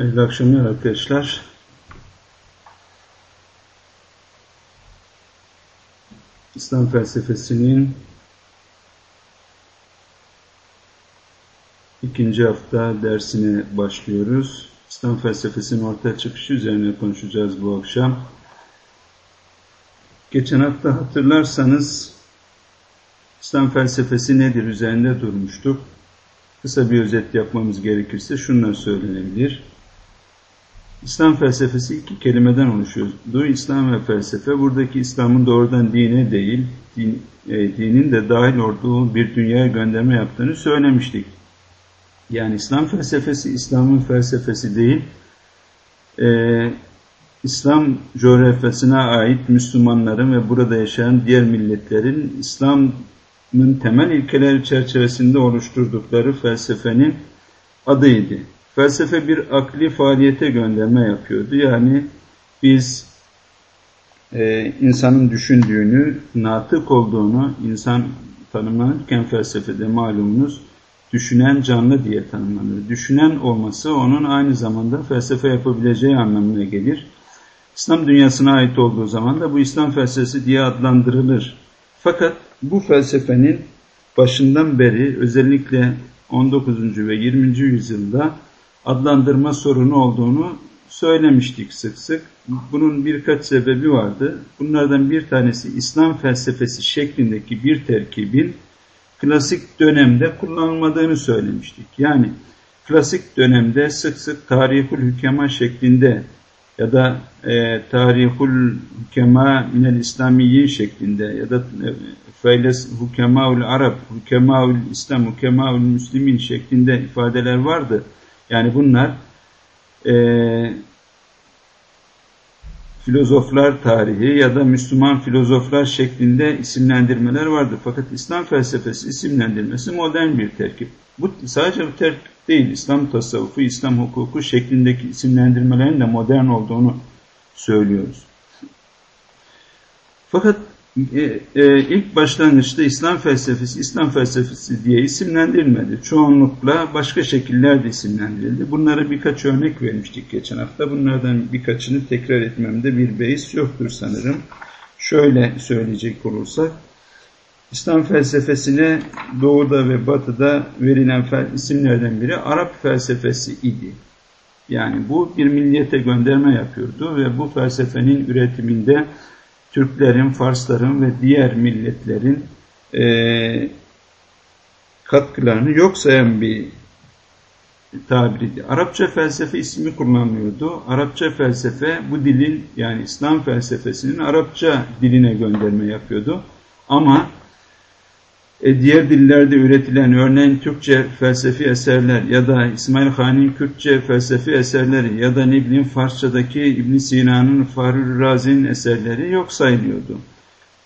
Hayırlı akşamlar arkadaşlar. İslam felsefesinin ikinci hafta dersine başlıyoruz. İslam felsefesinin ortaya çıkışı üzerine konuşacağız bu akşam. Geçen hafta hatırlarsanız İslam felsefesi nedir üzerinde durmuştuk. Kısa bir özet yapmamız gerekirse şunlar söylenebilir. İslam felsefesi iki kelimeden oluşuyordu. İslam ve felsefe. Buradaki İslam'ın doğrudan dine değil, din, e, dinin de dahil olduğu bir dünyaya gönderme yaptığını söylemiştik. Yani İslam felsefesi İslam'ın felsefesi değil, e, İslam coğrafyasına ait Müslümanların ve burada yaşayan diğer milletlerin İslam'ın temel ilkeleri çerçevesinde oluşturdukları felsefenin adıydı. Felsefe bir akli faaliyete gönderme yapıyordu. Yani biz e, insanın düşündüğünü, natık olduğunu insan tanımlanırken felsefede malumunuz düşünen canlı diye tanımlanır. Düşünen olması onun aynı zamanda felsefe yapabileceği anlamına gelir. İslam dünyasına ait olduğu zaman da bu İslam felsefesi diye adlandırılır. Fakat bu felsefenin başından beri özellikle 19. ve 20. yüzyılda adlandırma sorunu olduğunu söylemiştik sık sık. Bunun birkaç sebebi vardı. Bunlardan bir tanesi İslam felsefesi şeklindeki bir terkibin klasik dönemde kullanılmadığını söylemiştik. Yani klasik dönemde sık sık tarihul hükema şeklinde ya da e, tarihul hükema minel İslamiyyin şeklinde ya da e, feyles hukemaul Arap, hukemaul İslam, hukemaul Müslimin şeklinde ifadeler vardı. Yani bunlar e, filozoflar tarihi ya da Müslüman filozoflar şeklinde isimlendirmeler vardı. Fakat İslam felsefesi isimlendirmesi modern bir terkip. Bu sadece bu terkip değil, İslam tasavvufu, İslam hukuku şeklindeki isimlendirmelerin de modern olduğunu söylüyoruz. Fakat e, e, ilk başlangıçta İslam felsefesi, İslam felsefesi diye isimlendirilmedi. Çoğunlukla başka şekillerde isimlendirildi. Bunlara birkaç örnek vermiştik geçen hafta. Bunlardan birkaçını tekrar etmemde bir beis yoktur sanırım. Şöyle söyleyecek olursak, İslam felsefesine doğuda ve batıda verilen isimlerden biri Arap felsefesi idi. Yani bu bir milliyete gönderme yapıyordu ve bu felsefenin üretiminde Türklerin, Farsların ve diğer milletlerin e, katkılarını yok sayan bir tabiriydi. Arapça felsefe ismi kullanılıyordu. Arapça felsefe bu dilin yani İslam felsefesinin Arapça diline gönderme yapıyordu. Ama e, diğer dillerde üretilen örneğin Türkçe felsefi eserler ya da İsmail Han'in Kürtçe felsefi eserleri ya da ne bileyim Farsçadaki ibn Sina'nın Fahri Razi'nin eserleri yok sayılıyordu.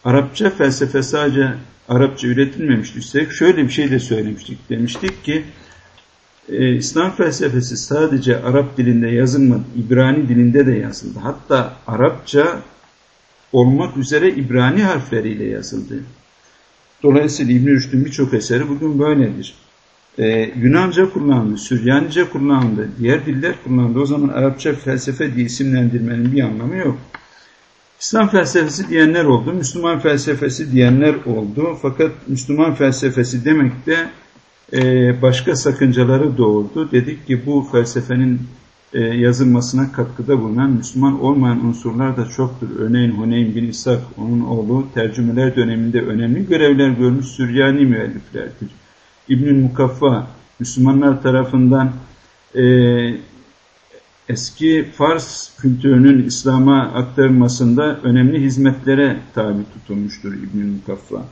Arapça felsefe sadece Arapça üretilmemişti. Şöyle bir şey de söylemiştik. Demiştik ki e, İslam felsefesi sadece Arap dilinde yazılmadı, İbrani dilinde de yazıldı. Hatta Arapça olmak üzere İbrani harfleriyle yazıldı. Dolayısıyla İbn-i Rüşd'ün birçok eseri bugün böyledir. Ee, Yunanca kullanıldı, Süryanice kullanıldı, diğer diller kullanıldı. O zaman Arapça felsefe diye isimlendirmenin bir anlamı yok. İslam felsefesi diyenler oldu, Müslüman felsefesi diyenler oldu. Fakat Müslüman felsefesi demek de e, başka sakıncaları doğurdu. Dedik ki bu felsefenin yazılmasına katkıda bulunan Müslüman olmayan unsurlar da çoktur. Örneğin Huneyn bin İshak, onun oğlu tercümeler döneminde önemli görevler görmüş Süryani müelliflerdir. İbnül Mukaffa, Müslümanlar tarafından e, eski Fars kültürünün İslam'a aktarılmasında önemli hizmetlere tabi tutulmuştur İbnül Mukaffa.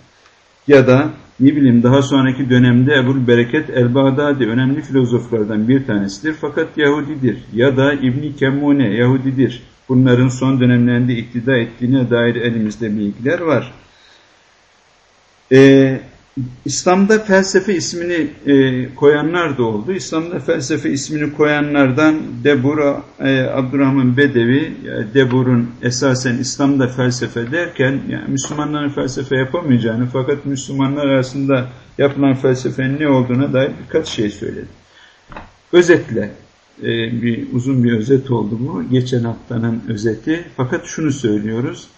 Ya da ne bileyim daha sonraki dönemde Ebul Bereket el-Bağdadi önemli filozoflardan bir tanesidir fakat Yahudidir. Ya da İbni Kemmune Yahudidir. Bunların son dönemlerinde iktida ettiğine dair elimizde bilgiler var. Ee, İslam'da felsefe ismini e, koyanlar da oldu. İslam'da felsefe ismini koyanlardan Debur e, Abdurrahman Bedevi, yani Debur'un esasen İslam'da felsefe derken yani Müslümanların felsefe yapamayacağını fakat Müslümanlar arasında yapılan felsefenin ne olduğuna dair birkaç şey söyledi. Özetle e, bir uzun bir özet oldu bu. Geçen haftanın özeti. Fakat şunu söylüyoruz.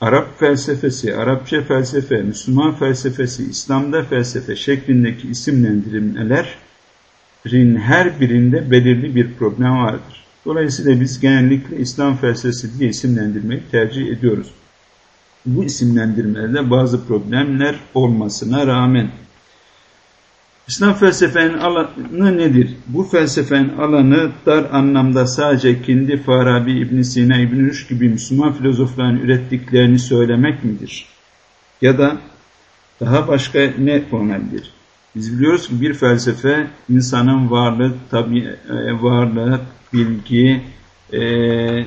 Arap felsefesi, Arapça felsefe, Müslüman felsefesi, İslam'da felsefe şeklindeki isimlendirmelerin her birinde belirli bir problem vardır. Dolayısıyla biz genellikle İslam felsefesi diye isimlendirmeyi tercih ediyoruz. Bu isimlendirmelerde bazı problemler olmasına rağmen İslam felsefenin alanı nedir? Bu felsefenin alanı dar anlamda sadece kendi Farabi, İbn Sina, İbn Rüşd gibi Müslüman filozofların ürettiklerini söylemek midir? Ya da daha başka ne olabilir? Biz biliyoruz ki bir felsefe insanın varlık, tabi, e, varlık, bilgi, e, e,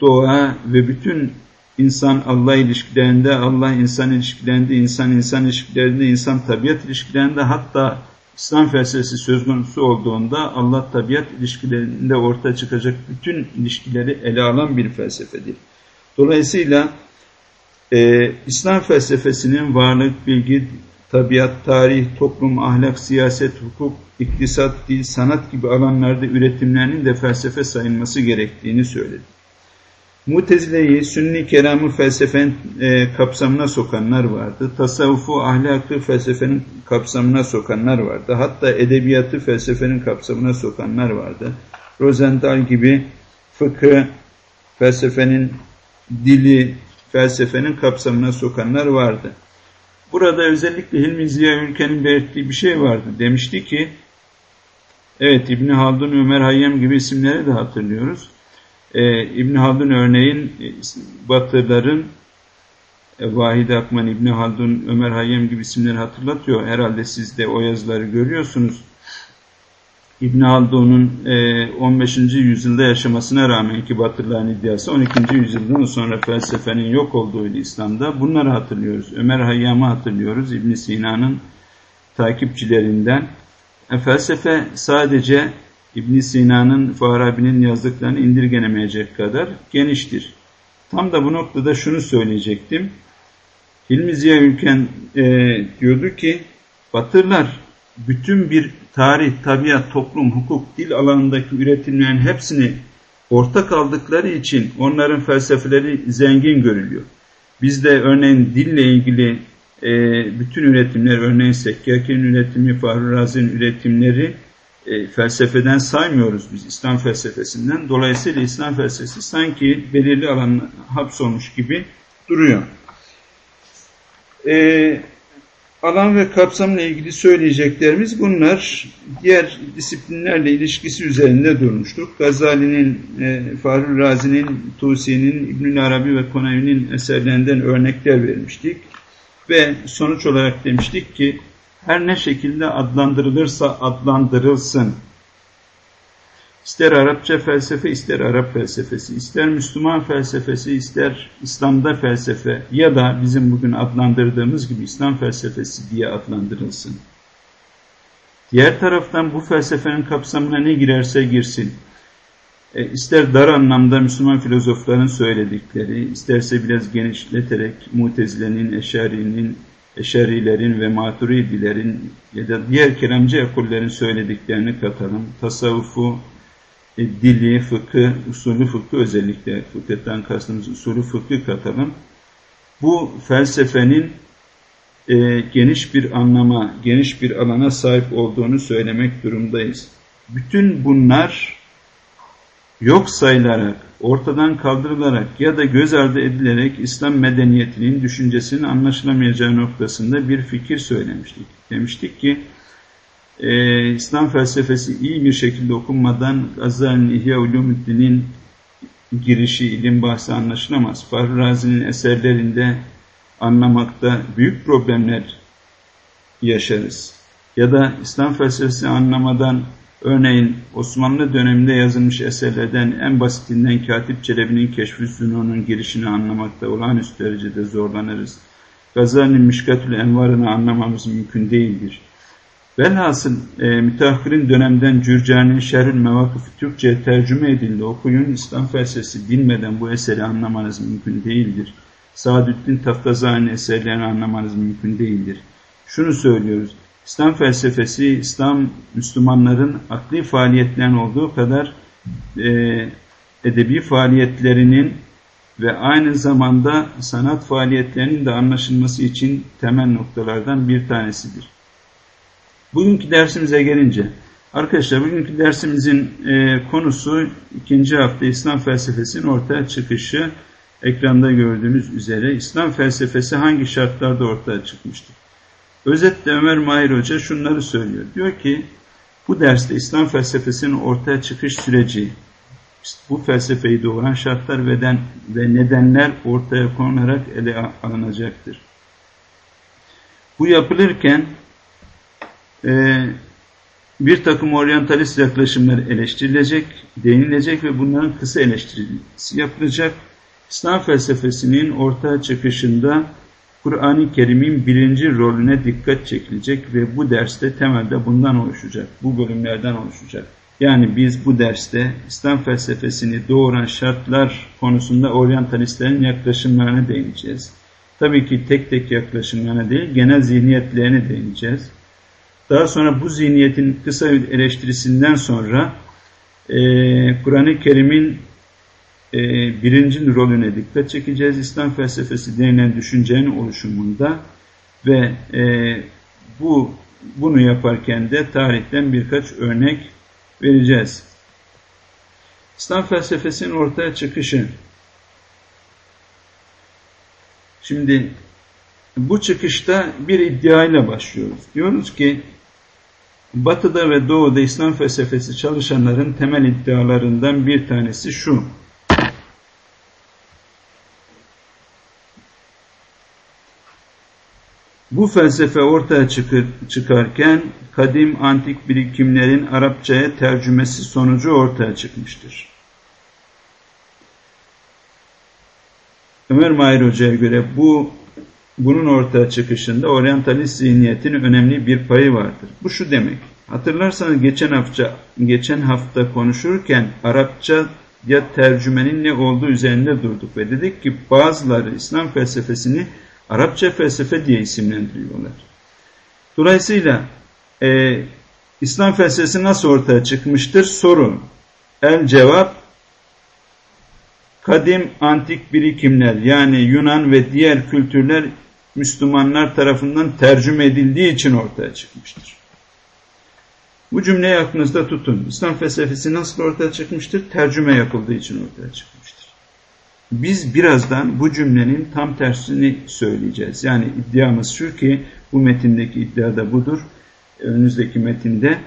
doğa ve bütün insan Allah ilişkilerinde, Allah insan ilişkilerinde, insan insan ilişkilerinde, insan tabiat ilişkilerinde hatta İslam felsefesi söz konusu olduğunda Allah tabiat ilişkilerinde ortaya çıkacak bütün ilişkileri ele alan bir felsefedir. Dolayısıyla e, İslam felsefesinin varlık, bilgi, tabiat, tarih, toplum, ahlak, siyaset, hukuk, iktisat, dil, sanat gibi alanlarda üretimlerinin de felsefe sayılması gerektiğini söyledi. Mutezile'yi sünni kelamı felsefenin e, kapsamına sokanlar vardı. Tasavvufu ahlakı felsefenin kapsamına sokanlar vardı. Hatta edebiyatı felsefenin kapsamına sokanlar vardı. Rosenthal gibi fıkı felsefenin dili felsefenin kapsamına sokanlar vardı. Burada özellikle Hilmi Ziya Ülken'in belirttiği bir şey vardı. Demişti ki, evet İbni Haldun, Ömer Hayyam gibi isimleri de hatırlıyoruz. Ee, İbn Haldun örneğin e, Batılıların e, Vahid Akman, İbn Haldun, Ömer Hayyam gibi isimleri hatırlatıyor. Herhalde siz de o yazıları görüyorsunuz. İbn Haldun'un e, 15. yüzyılda yaşamasına rağmen ki Batılıların iddiası 12. yüzyıldan sonra felsefenin yok olduğuydu İslam'da. Bunları hatırlıyoruz. Ömer Hayyam'ı hatırlıyoruz. İbn Sina'nın takipçilerinden. E, felsefe sadece İbn Sina'nın Farabi'nin yazdıklarını indirgenemeyecek kadar geniştir. Tam da bu noktada şunu söyleyecektim. Hilmi Ziya Ülken e, diyordu ki Batırlar bütün bir tarih, tabiat, toplum, hukuk, dil alanındaki üretimlerin hepsini ortak aldıkları için onların felsefeleri zengin görülüyor. Bizde örneğin dille ilgili e, bütün üretimler, örneğin Sekkaki'nin üretimi, Fahri Razi'nin üretimleri e, felsefeden saymıyoruz biz İslam felsefesinden. Dolayısıyla İslam felsefesi sanki belirli alan hapsolmuş gibi duruyor. E, alan ve kapsamla ilgili söyleyeceklerimiz bunlar. Diğer disiplinlerle ilişkisi üzerinde durmuştuk. Gazali'nin, e, Fahri Razi'nin, Tusi'nin, İbnül Arabi ve Konavi'nin eserlerinden örnekler vermiştik. Ve sonuç olarak demiştik ki her ne şekilde adlandırılırsa adlandırılsın. İster Arapça felsefe, ister Arap felsefesi, ister Müslüman felsefesi, ister İslam'da felsefe ya da bizim bugün adlandırdığımız gibi İslam felsefesi diye adlandırılsın. Diğer taraftan bu felsefenin kapsamına ne girerse girsin, e, ister dar anlamda Müslüman filozofların söyledikleri, isterse biraz genişleterek Mutezile'nin, Eşari'nin, Eşarilerin ve Maturidilerin ya da diğer kelamcı ekollerin söylediklerini katalım. Tasavvufu, e, dili, fıkı, usulü fıkı özellikle fıkıhtan kastımız usulü fıkı katalım. Bu felsefenin e, geniş bir anlama, geniş bir alana sahip olduğunu söylemek durumdayız. Bütün bunlar yok sayılarak, ortadan kaldırılarak ya da göz ardı edilerek İslam medeniyetinin düşüncesinin anlaşılamayacağı noktasında bir fikir söylemiştik. Demiştik ki e, İslam felsefesi iyi bir şekilde okunmadan Gazali'nin İhya Ulumuddin'in girişi, ilim bahsi anlaşılamaz. Fahri Razi'nin eserlerinde anlamakta büyük problemler yaşarız. Ya da İslam felsefesi anlamadan Örneğin Osmanlı döneminde yazılmış eserlerden en basitinden Katip Çelebi'nin Keşf-i girişini anlamakta olağanüstü derecede zorlanırız. Gazali'nin Mişkatül Envar'ını anlamamız mümkün değildir. Velhasıl e, müteahhirin dönemden Cürcani'nin Şerhül Mevakıf Türkçe tercüme edildi. Okuyun İslam felsefesi bilmeden bu eseri anlamanız mümkün değildir. Saadettin Taftazani'nin eserlerini anlamanız mümkün değildir. Şunu söylüyoruz. İslam felsefesi, İslam Müslümanların akli faaliyetlerin olduğu kadar e, edebi faaliyetlerinin ve aynı zamanda sanat faaliyetlerinin de anlaşılması için temel noktalardan bir tanesidir. Bugünkü dersimize gelince, arkadaşlar bugünkü dersimizin e, konusu ikinci hafta İslam felsefesinin ortaya çıkışı. Ekranda gördüğünüz üzere İslam felsefesi hangi şartlarda ortaya çıkmıştır? Özetle Ömer Mahir Hoca şunları söylüyor. Diyor ki bu derste İslam felsefesinin ortaya çıkış süreci, bu felsefeyi doğuran şartlar ve, nedenler ortaya konarak ele alınacaktır. Bu yapılırken e, bir takım oryantalist yaklaşımlar eleştirilecek, değinilecek ve bunların kısa eleştirilisi yapılacak. İslam felsefesinin ortaya çıkışında Kur'an-ı Kerim'in birinci rolüne dikkat çekilecek ve bu derste temelde bundan oluşacak, bu bölümlerden oluşacak. Yani biz bu derste İslam felsefesini doğuran şartlar konusunda oryantalistlerin yaklaşımlarına değineceğiz. Tabii ki tek tek yaklaşımlarına değil, genel zihniyetlerine değineceğiz. Daha sonra bu zihniyetin kısa bir eleştirisinden sonra e, Kur'an-ı Kerim'in e, birinci rolüne dikkat çekeceğiz. İslam felsefesi denilen düşüncenin oluşumunda ve e, bu bunu yaparken de tarihten birkaç örnek vereceğiz. İslam felsefesinin ortaya çıkışı. Şimdi bu çıkışta bir iddiayla başlıyoruz. Diyoruz ki Batı'da ve Doğu'da İslam felsefesi çalışanların temel iddialarından bir tanesi şu. Bu felsefe ortaya çıkarken kadim antik birikimlerin Arapçaya tercümesi sonucu ortaya çıkmıştır. Ömer Mahir Hoca'ya göre bu bunun ortaya çıkışında oryantalist zihniyetin önemli bir payı vardır. Bu şu demek. Hatırlarsanız geçen hafta geçen hafta konuşurken Arapça ya tercümenin ne olduğu üzerinde durduk ve dedik ki bazıları İslam felsefesini Arapça felsefe diye isimlendiriyorlar. Dolayısıyla e, İslam felsefesi nasıl ortaya çıkmıştır? Soru. El cevap kadim antik birikimler yani Yunan ve diğer kültürler Müslümanlar tarafından tercüme edildiği için ortaya çıkmıştır. Bu cümleyi aklınızda tutun. İslam felsefesi nasıl ortaya çıkmıştır? Tercüme yapıldığı için ortaya çıkmıştır. Biz birazdan bu cümlenin tam tersini söyleyeceğiz. Yani iddiamız şu ki bu metindeki iddia da budur. Önünüzdeki metinde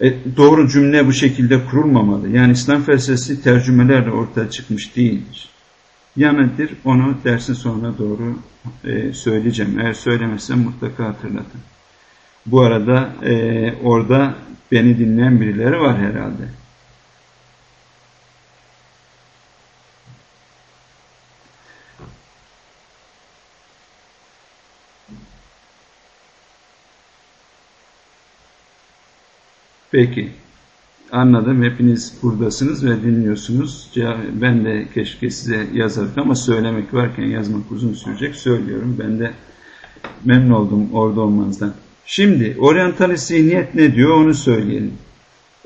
e, doğru cümle bu şekilde kurulmamalı. Yani İslam felsefesi tercümelerle ortaya çıkmış değildir. Ya nedir? Onu dersin sonuna doğru e, söyleyeceğim. Eğer söylemezsem mutlaka hatırlatın. Bu arada e, orada beni dinleyen birileri var herhalde. Peki. Anladım. Hepiniz buradasınız ve dinliyorsunuz. Ben de keşke size yazardım ama söylemek varken yazmak uzun sürecek. Söylüyorum. Ben de memnun oldum orada olmanızdan. Şimdi oryantalist zihniyet ne diyor onu söyleyelim.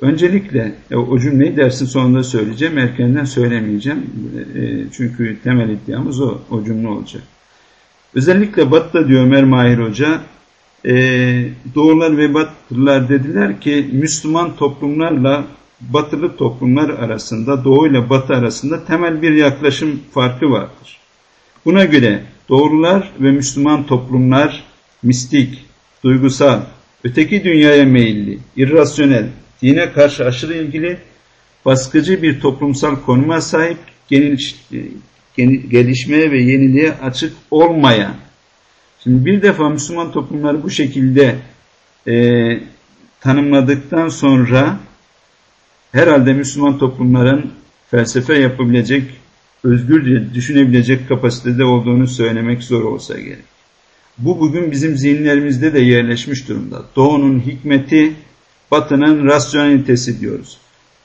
Öncelikle e, o cümleyi dersin sonunda söyleyeceğim. Erkenden söylemeyeceğim. E, çünkü temel iddiamız o, o cümle olacak. Özellikle Batı'da diyor Ömer Mahir Hoca e, Doğular ve Batılılar dediler ki Müslüman toplumlarla Batılı toplumlar arasında Doğu ile Batı arasında temel bir yaklaşım farkı vardır. Buna göre Doğrular ve Müslüman toplumlar mistik, duygusal, öteki dünyaya meyilli, irrasyonel, dine karşı aşırı ilgili, baskıcı bir toplumsal konuma sahip, geniş, gelişmeye ve yeniliğe açık olmayan, Şimdi bir defa Müslüman toplumları bu şekilde e, tanımladıktan sonra herhalde Müslüman toplumların felsefe yapabilecek, özgürce düşünebilecek kapasitede olduğunu söylemek zor olsa gerek. Bu bugün bizim zihinlerimizde de yerleşmiş durumda. Doğunun hikmeti, batının rasyonelitesi diyoruz.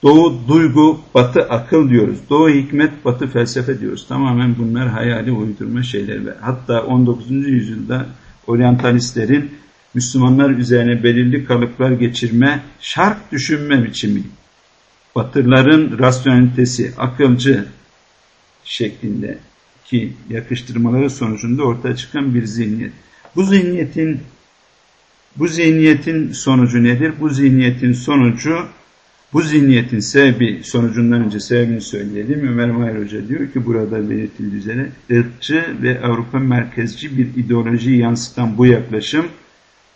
Doğu duygu, batı akıl diyoruz. Doğu hikmet, batı felsefe diyoruz. Tamamen bunlar hayali uydurma şeyler. Ve hatta 19. yüzyılda oryantalistlerin Müslümanlar üzerine belirli kalıplar geçirme, şark düşünme biçimi, Batırların rasyonelitesi, akılcı şeklinde ki yakıştırmaları sonucunda ortaya çıkan bir zihniyet. Bu zihniyetin bu zihniyetin sonucu nedir? Bu zihniyetin sonucu bu zihniyetin sebebi sonucundan önce sebebini söyleyelim. Ömer Mahir Hoca diyor ki burada belirtildiği üzere ırkçı ve Avrupa merkezci bir ideoloji yansıtan bu yaklaşım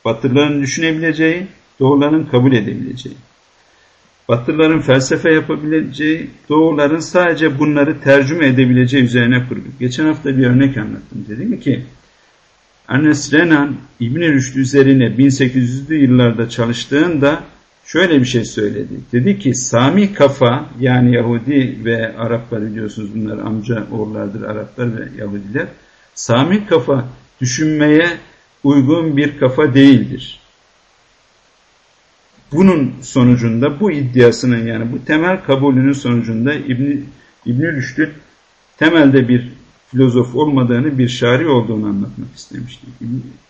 Batılıların düşünebileceği, doğuların kabul edebileceği. Batılıların felsefe yapabileceği, doğuların sadece bunları tercüme edebileceği üzerine kurulu. Geçen hafta bir örnek anlattım. Dedim ki Ernest Renan İbn-i Rüşd üzerine 1800'lü yıllarda çalıştığında şöyle bir şey söyledi. Dedi ki Sami kafa yani Yahudi ve Araplar biliyorsunuz bunlar amca oğullardır Araplar ve Yahudiler. Sami kafa düşünmeye uygun bir kafa değildir. Bunun sonucunda bu iddiasının yani bu temel kabulünün sonucunda İbn İbn Rüşd'ün temelde bir filozof olmadığını, bir şari olduğunu anlatmak istemişti.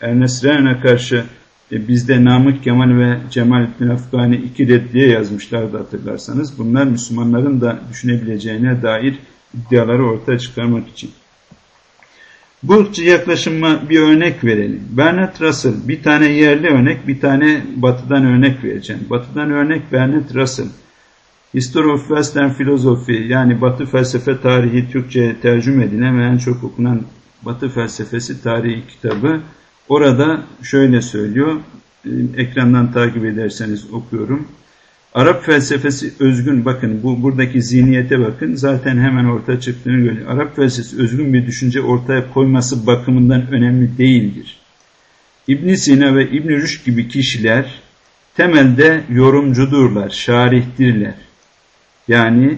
Ernest Rehn'e karşı e, bizde Namık Kemal ve Cemalettin Afgani iki reddiye yazmışlardı hatırlarsanız. Bunlar Müslümanların da düşünebileceğine dair iddiaları ortaya çıkarmak için. Bu yaklaşıma bir örnek verelim. Bernard Russell bir tane yerli örnek bir tane batıdan örnek vereceğim. Batıdan örnek Bernard Russell. History of Western Philosophy yani Batı felsefe tarihi Türkçe tercüme edilen ve en çok okunan Batı felsefesi tarihi kitabı. Orada şöyle söylüyor. Ekrandan takip ederseniz okuyorum. Arap felsefesi özgün bakın bu buradaki zihniyete bakın zaten hemen ortaya çıktığını görüyor. Arap felsefesi özgün bir düşünce ortaya koyması bakımından önemli değildir. İbn Sina ve İbn Rüşd gibi kişiler temelde yorumcudurlar, şarihtirler. Yani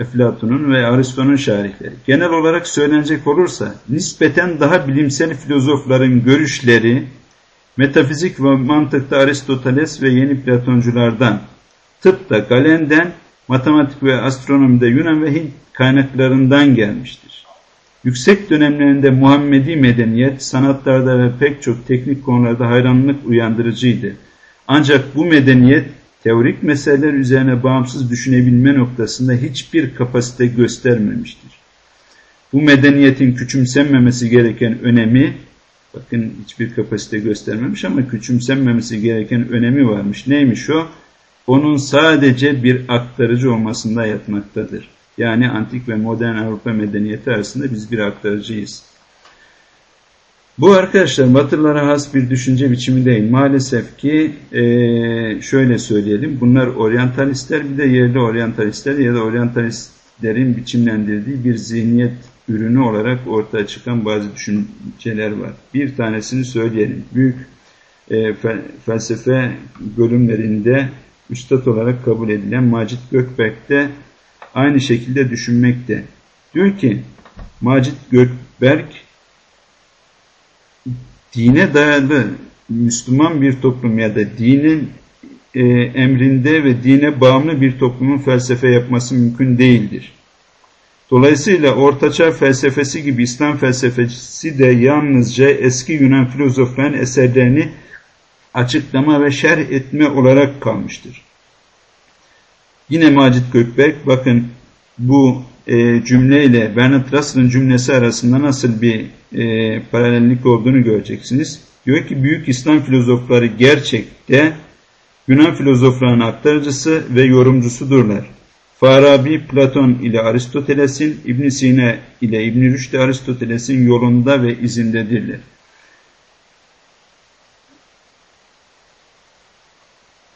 Eflatun'un ve Aristo'nun şarihleri. Genel olarak söylenecek olursa nispeten daha bilimsel filozofların görüşleri metafizik ve mantıkta Aristoteles ve yeni Platonculardan tıpta Galen'den, matematik ve astronomide Yunan ve Hint kaynaklarından gelmiştir. Yüksek dönemlerinde Muhammedi medeniyet sanatlarda ve pek çok teknik konularda hayranlık uyandırıcıydı. Ancak bu medeniyet teorik meseleler üzerine bağımsız düşünebilme noktasında hiçbir kapasite göstermemiştir. Bu medeniyetin küçümsenmemesi gereken önemi, bakın hiçbir kapasite göstermemiş ama küçümsenmemesi gereken önemi varmış. Neymiş o? onun sadece bir aktarıcı olmasında yatmaktadır. Yani antik ve modern Avrupa medeniyeti arasında biz bir aktarıcıyız. Bu arkadaşlar Batılılara has bir düşünce biçimi değil. Maalesef ki e, şöyle söyleyelim. Bunlar oryantalistler bir de yerli oryantalistler ya da oryantalistlerin biçimlendirdiği bir zihniyet ürünü olarak ortaya çıkan bazı düşünceler var. Bir tanesini söyleyelim. Büyük e, felsefe bölümlerinde üstad olarak kabul edilen Macit Gökberk de aynı şekilde düşünmekte. Diyor ki Macit Gökberk dine dayalı Müslüman bir toplum ya da dinin e, emrinde ve dine bağımlı bir toplumun felsefe yapması mümkün değildir. Dolayısıyla Ortaçağ felsefesi gibi İslam felsefesi de yalnızca eski Yunan filozofların eserlerini açıklama ve şerh etme olarak kalmıştır. Yine Macit Gökberk bakın bu e, cümleyle Bernard Russell'ın cümlesi arasında nasıl bir e, paralellik olduğunu göreceksiniz. Diyor ki büyük İslam filozofları gerçekte Yunan filozoflarının aktarıcısı ve yorumcusudurlar. Farabi, Platon ile Aristoteles'in, İbn Sina ile İbn Rüşd Aristoteles'in yolunda ve izindedirler.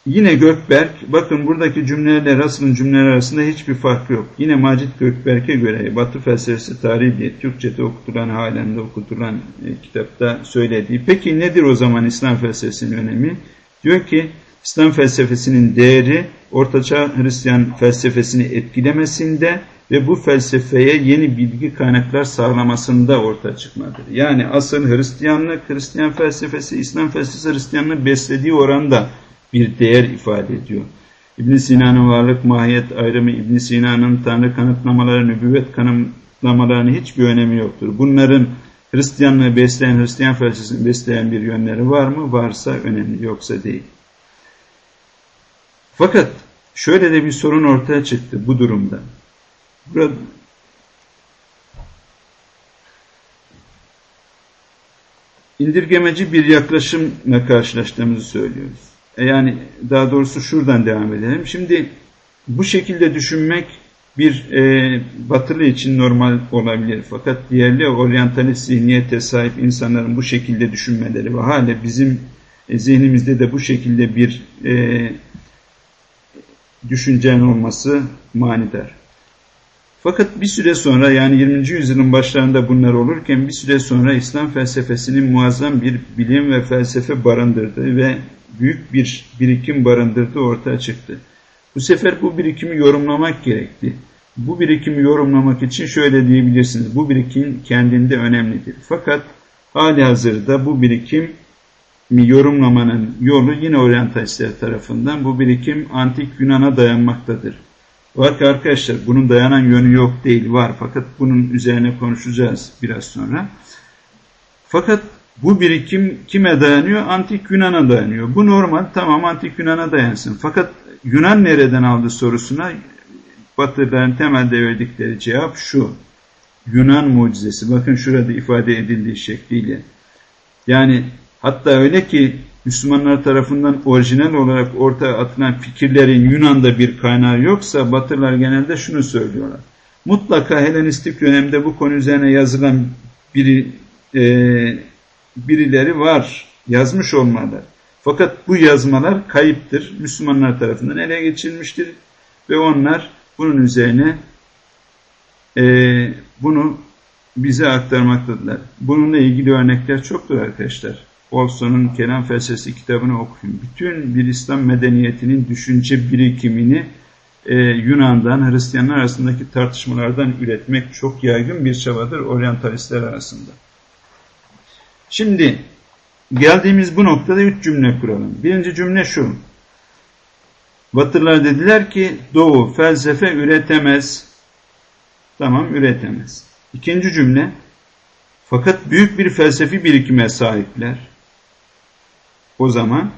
Yine Gökberk, bakın buradaki cümlelerle Russell'ın cümleleri arasında hiçbir fark yok. Yine Macit Gökberk'e göre Batı felsefesi tarihi diye Türkçe'de okutulan, halen de okutulan e, kitapta söylediği. Peki nedir o zaman İslam felsefesinin önemi? Diyor ki İslam felsefesinin değeri Ortaçağ Hristiyan felsefesini etkilemesinde ve bu felsefeye yeni bilgi kaynaklar sağlamasında ortaya çıkmadır. Yani asıl Hristiyanlık, Hristiyan felsefesi, İslam felsefesi Hristiyanlığı beslediği oranda bir değer ifade ediyor. İbn Sina'nın varlık mahiyet ayrımı, İbn Sina'nın tanrı kanıtlamaları, nübüvvet kanıtlamalarının hiçbir önemi yoktur. Bunların Hristiyanlığı besleyen, Hristiyan felsefesini besleyen bir yönleri var mı? Varsa önemli, yoksa değil. Fakat şöyle de bir sorun ortaya çıktı bu durumda. Burada indirgemeci bir yaklaşımla karşılaştığımızı söylüyoruz. E yani daha doğrusu şuradan devam edelim. Şimdi bu şekilde düşünmek bir e, batılı için normal olabilir. Fakat diğerli oryantalist zihniyete sahip insanların bu şekilde düşünmeleri ve hala bizim e, zihnimizde de bu şekilde bir e, düşüncenin olması manidar. Fakat bir süre sonra yani 20. yüzyılın başlarında bunlar olurken bir süre sonra İslam felsefesinin muazzam bir bilim ve felsefe barındırdığı ve büyük bir birikim barındırdığı ortaya çıktı. Bu sefer bu birikimi yorumlamak gerekti. Bu birikimi yorumlamak için şöyle diyebilirsiniz. Bu birikim kendinde önemlidir. Fakat hali hazırda bu birikim yorumlamanın yolu yine oryantalistler tarafından bu birikim antik Yunan'a dayanmaktadır. Var ki arkadaşlar bunun dayanan yönü yok değil var fakat bunun üzerine konuşacağız biraz sonra. Fakat bu birikim kime dayanıyor? Antik Yunan'a dayanıyor. Bu normal tamam Antik Yunan'a dayansın. Fakat Yunan nereden aldı sorusuna Batılıların temelde verdikleri cevap şu. Yunan mucizesi. Bakın şurada ifade edildiği şekliyle. Yani hatta öyle ki Müslümanlar tarafından orijinal olarak ortaya atılan fikirlerin Yunan'da bir kaynağı yoksa Batılılar genelde şunu söylüyorlar. Mutlaka Helenistik dönemde bu konu üzerine yazılan biri, e, birileri var, yazmış olmalı. Fakat bu yazmalar kayıptır. Müslümanlar tarafından ele geçirilmiştir ve onlar bunun üzerine e, bunu bize aktarmaktadılar. Bununla ilgili örnekler çoktur arkadaşlar. Olson'un Kelam Felsefesi kitabını okuyun. Bütün bir İslam medeniyetinin düşünce birikimini e, Yunan'dan, Hristiyanlar arasındaki tartışmalardan üretmek çok yaygın bir çabadır oryantalistler arasında. Şimdi geldiğimiz bu noktada üç cümle kuralım. Birinci cümle şu. Batılılar dediler ki Doğu felsefe üretemez. Tamam üretemez. İkinci cümle fakat büyük bir felsefi birikime sahipler. O zaman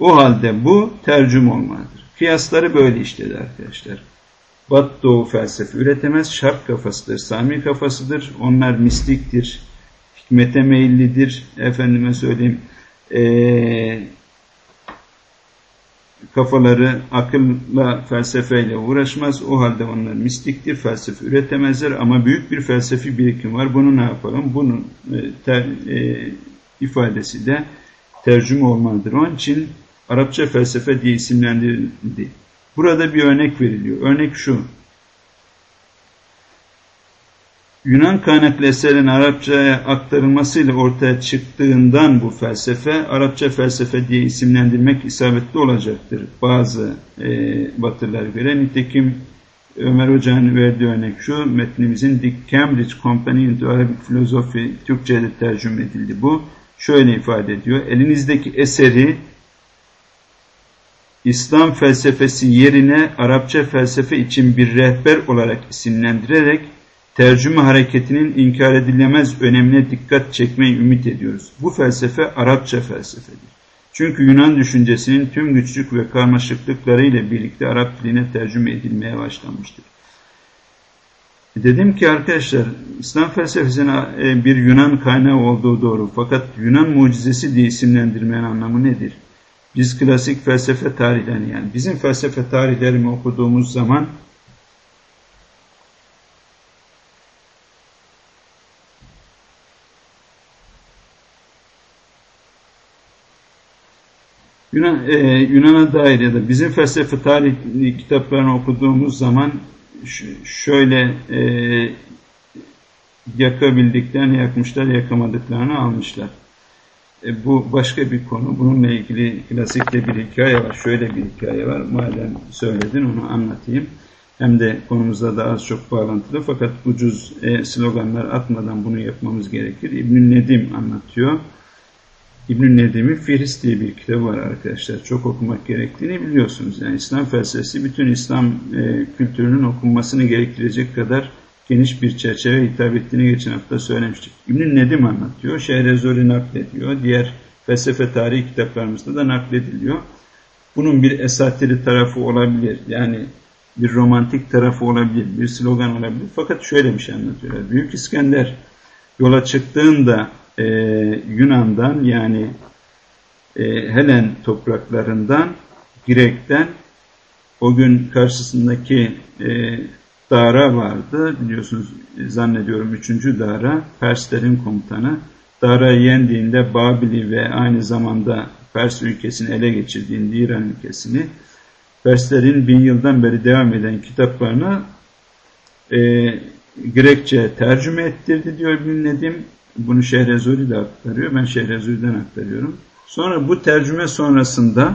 o halde bu tercüm olmalıdır. Kıyasları böyle işledi arkadaşlar. Bat Doğu felsefe üretemez. Şark kafasıdır, Sami kafasıdır. Onlar mistiktir, hikmete meyillidir. Efendime söyleyeyim, ee, kafaları akılla, felsefeyle uğraşmaz. O halde onlar mistiktir, felsefe üretemezler ama büyük bir felsefi birikim var. Bunu ne yapalım? Bunun e, ter, e, ifadesi de tercüme olmalıdır. Onun için Arapça felsefe diye isimlendirildi. Burada bir örnek veriliyor. Örnek şu. Yunan kaynaklı eserin Arapçaya aktarılmasıyla ortaya çıktığından bu felsefe Arapça felsefe diye isimlendirmek isabetli olacaktır bazı e, batırlar göre. Nitekim Ömer Hoca'nın verdiği örnek şu, metnimizin The Cambridge Company into Arabic Philosophy Türkçe'de tercüme edildi bu. Şöyle ifade ediyor, elinizdeki eseri İslam felsefesi yerine Arapça felsefe için bir rehber olarak isimlendirerek tercüme hareketinin inkar edilemez önemine dikkat çekmeyi ümit ediyoruz. Bu felsefe Arapça felsefedir. Çünkü Yunan düşüncesinin tüm güçlük ve karmaşıklıklarıyla birlikte Arap diline tercüme edilmeye başlanmıştır. Dedim ki arkadaşlar İslam felsefesine e, bir Yunan kaynağı olduğu doğru fakat Yunan mucizesi diye isimlendirmenin anlamı nedir? Biz klasik felsefe tarihlerini yani bizim felsefe tarihlerimi okuduğumuz zaman Yunan, e, Yunan'a dair ya da bizim felsefe tarih kitaplarını okuduğumuz zaman şöyle e, yakabildiklerini yakmışlar, yakamadıklarını almışlar. E, bu başka bir konu. Bununla ilgili klasikte bir hikaye var. Şöyle bir hikaye var. Madem söyledin onu anlatayım. Hem de konumuzda da az çok bağlantılı fakat ucuz e, sloganlar atmadan bunu yapmamız gerekir. İbn Nedim anlatıyor. İbn-i Nedim'in Fihrist diye bir kitabı var arkadaşlar. Çok okumak gerektiğini biliyorsunuz. Yani İslam felsefesi bütün İslam e, kültürünün okunmasını gerektirecek kadar geniş bir çerçeve hitap ettiğini geçen hafta söylemiştik. İbn Nedim anlatıyor, Şehrezori naklediyor, diğer felsefe tarihi kitaplarımızda da naklediliyor. Bunun bir esatiri tarafı olabilir, yani bir romantik tarafı olabilir, bir slogan olabilir. Fakat şöyle bir şey anlatıyorlar. Büyük İskender yola çıktığında e, Yunan'dan yani e, Helen topraklarından, Girek'ten o gün karşısındaki e, Dara vardı. Biliyorsunuz zannediyorum 3. Dara Perslerin komutanı. Dara'yı yendiğinde Babil'i ve aynı zamanda Pers ülkesini ele geçirdiğinde İran ülkesini Perslerin bin yıldan beri devam eden kitaplarını e, Grekçe tercüme ettirdi diyor Bin Bunu Şehrezuri de aktarıyor. Ben Şehrezuri'den aktarıyorum. Sonra bu tercüme sonrasında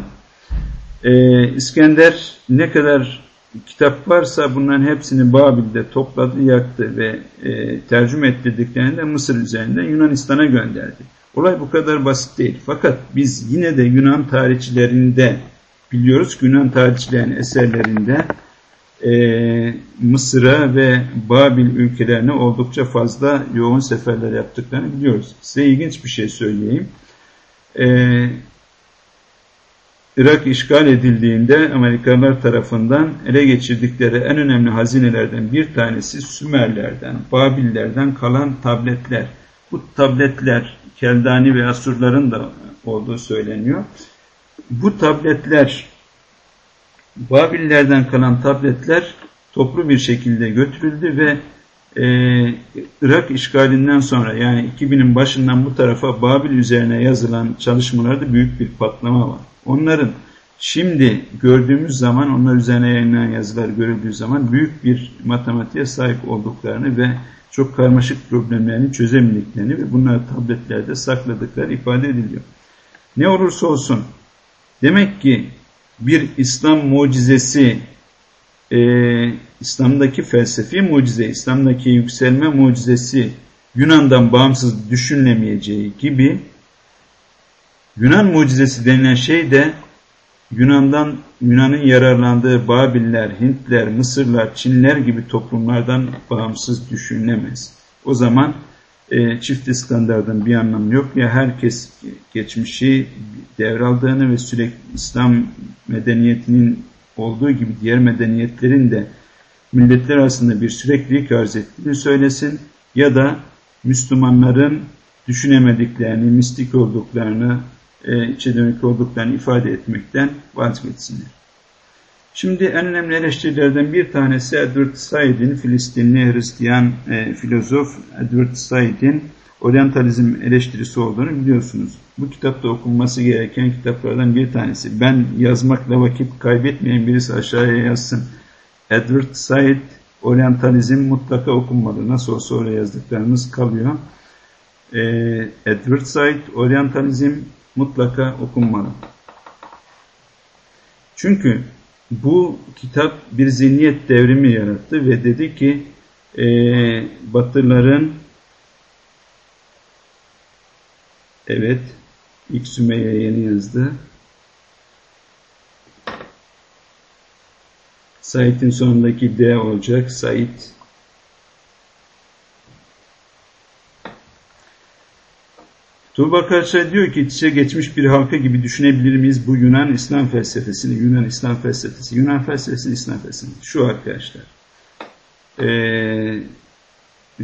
e, İskender ne kadar kitap varsa bunların hepsini Babil'de topladı, yaktı ve e, tercüme ettirdiklerini de Mısır üzerinden Yunanistan'a gönderdi. Olay bu kadar basit değil. Fakat biz yine de Yunan tarihçilerinde biliyoruz ki Yunan tarihçilerin eserlerinde e, Mısır'a ve Babil ülkelerine oldukça fazla yoğun seferler yaptıklarını biliyoruz. Size ilginç bir şey söyleyeyim. E, Irak işgal edildiğinde Amerikalılar tarafından ele geçirdikleri en önemli hazinelerden bir tanesi Sümerlerden, Babillerden kalan tabletler. Bu tabletler Keldani ve Asurların da olduğu söyleniyor. Bu tabletler Babillerden kalan tabletler toplu bir şekilde götürüldü ve e, Irak işgalinden sonra yani 2000'in başından bu tarafa Babil üzerine yazılan çalışmalarda büyük bir patlama var. Onların şimdi gördüğümüz zaman onlar üzerine yayınlanan yazılar görüldüğü zaman büyük bir matematiğe sahip olduklarını ve çok karmaşık problemlerini çözemediklerini ve bunları tabletlerde sakladıkları ifade ediliyor. Ne olursa olsun demek ki bir İslam mucizesi e, İslam'daki felsefi mucize, İslam'daki yükselme mucizesi Yunan'dan bağımsız düşünülemeyeceği gibi Yunan mucizesi denilen şey de Yunan'dan Yunan'ın yararlandığı Babiller, Hintler, Mısırlar, Çinler gibi toplumlardan bağımsız düşünülemez. O zaman e, çift standartın bir anlamı yok. Ya herkes geçmişi devraldığını ve sürekli İslam medeniyetinin olduğu gibi diğer medeniyetlerin de milletler arasında bir süreklilik arz ettiğini söylesin ya da Müslümanların düşünemediklerini, mistik olduklarını, e, içe dönük olduklarını ifade etmekten vazgeçsinler. Şimdi en önemli eleştirilerden bir tanesi Edward Said'in, Filistinli Hristiyan e, filozof Edward Said'in oryantalizm eleştirisi olduğunu biliyorsunuz. Bu kitapta okunması gereken kitaplardan bir tanesi. Ben yazmakla vakit kaybetmeyen birisi aşağıya yazsın. Edward Said, oryantalizm mutlaka okunmalı. Nasıl olsa oraya yazdıklarımız kalıyor. Ee, Edward Said, oryantalizm mutlaka okunmalı. Çünkü bu kitap bir zihniyet devrimi yarattı ve dedi ki e, Batılıların evet ilk Sümeyye yeni yazdı. Said'in sonundaki D olacak. Said Tuğba Karşay diyor ki içe geçmiş bir halka gibi düşünebilir miyiz bu Yunan İslam felsefesini, Yunan İslam felsefesi, Yunan felsefesi, İslam felsefesi. Şu arkadaşlar. Ee,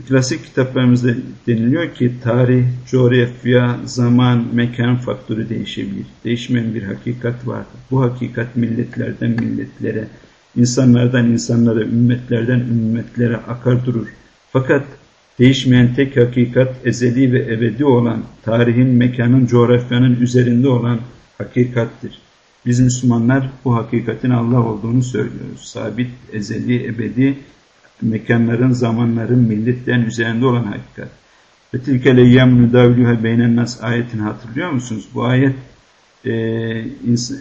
klasik kitaplarımızda deniliyor ki tarih, coğrafya, zaman, mekan faktörü değişebilir. Değişmeyen bir hakikat vardır. Bu hakikat milletlerden milletlere, insanlardan insanlara, ümmetlerden ümmetlere akar durur. Fakat Değişmeyen tek hakikat ezeli ve ebedi olan, tarihin, mekanın, coğrafyanın üzerinde olan hakikattir. Biz Müslümanlar bu hakikatin Allah olduğunu söylüyoruz. Sabit, ezeli, ebedi, mekanların, zamanların, milletlerin üzerinde olan hakikat. Ve tilke leyyem nüdavlühe beynen nas ayetini hatırlıyor musunuz? Bu ayet e, ins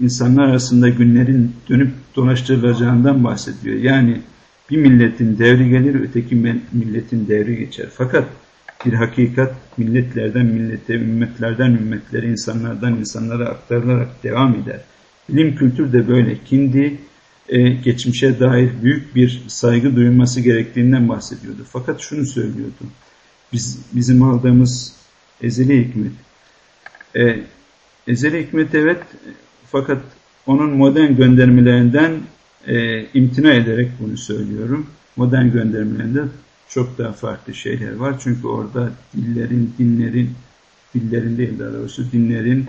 insanlar arasında günlerin dönüp dolaştırılacağından bahsediyor. Yani bir milletin devri gelir, öteki milletin devri geçer. Fakat bir hakikat milletlerden millete, ümmetlerden ümmetlere, insanlardan insanlara aktarılarak devam eder. Bilim kültür de böyle. Kindi e, geçmişe dair büyük bir saygı duyulması gerektiğinden bahsediyordu. Fakat şunu söylüyordu. Biz, bizim aldığımız ezeli hikmet. E, ezeli hikmet evet fakat onun modern göndermelerinden e, imtina ederek bunu söylüyorum. Modern göndermelerinde çok daha farklı şeyler var. Çünkü orada dillerin, dinlerin, dillerin değil daha doğrusu dinlerin